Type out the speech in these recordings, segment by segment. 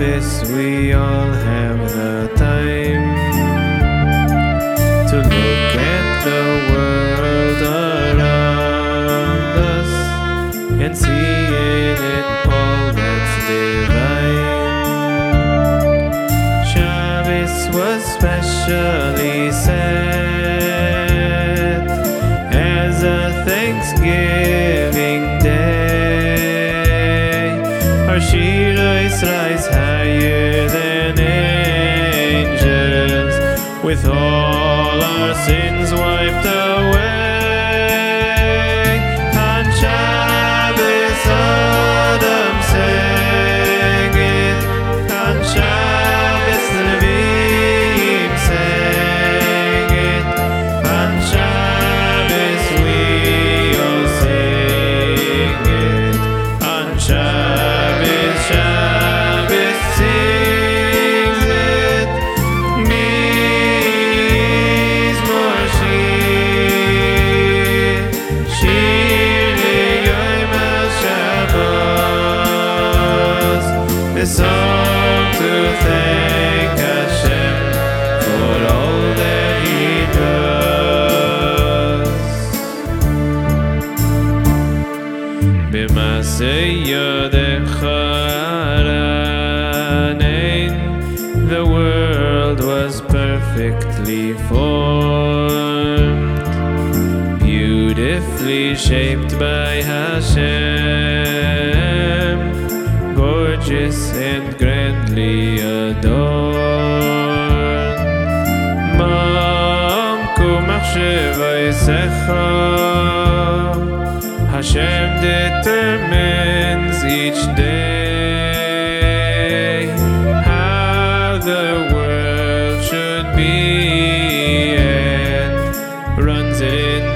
this we all have the time to look at the world around us and see in it all that's divine. Shabbos was specially set as a thanksgiving day. Our Shira Israel's with all our sins wiped away. Aranein, the world was perfectly formed, beautifully shaped by Hashem, gorgeous and grandly adorned. Hashem determines each day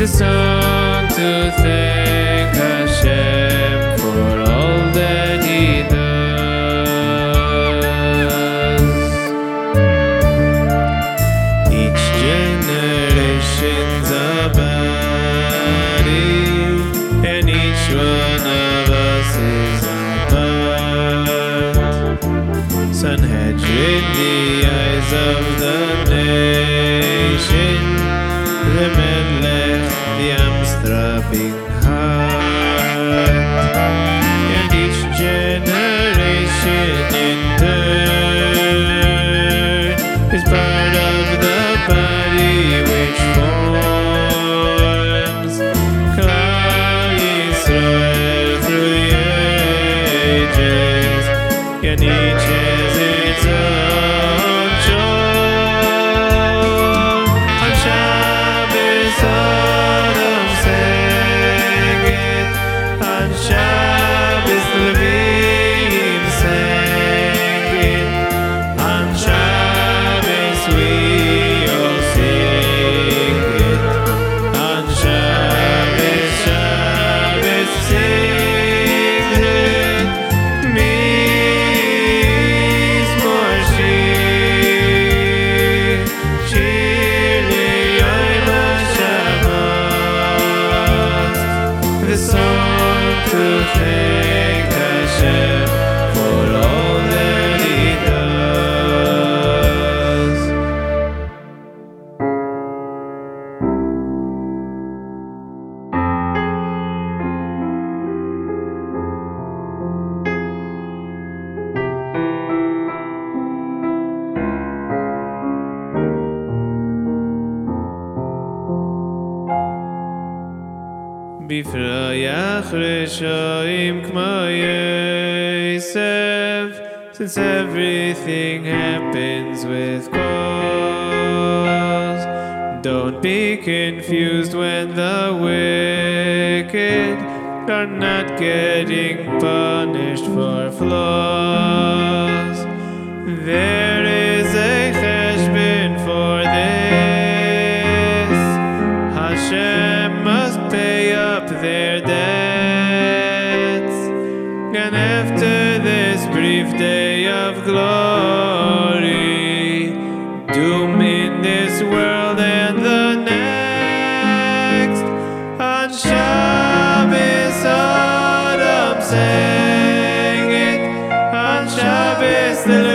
the song to thank Hashem for all that He does. Each generation's a body, and each one of us is a part. Sanhedrin, the eyes of the nation, and each has Bifrayach Kmo Yosef Since everything happens with cause. Don't be confused when the wicked Are not getting punished for flaws after this brief day of glory, doom in this world and the next, on Shabbos Adam sang it, on Shabbos the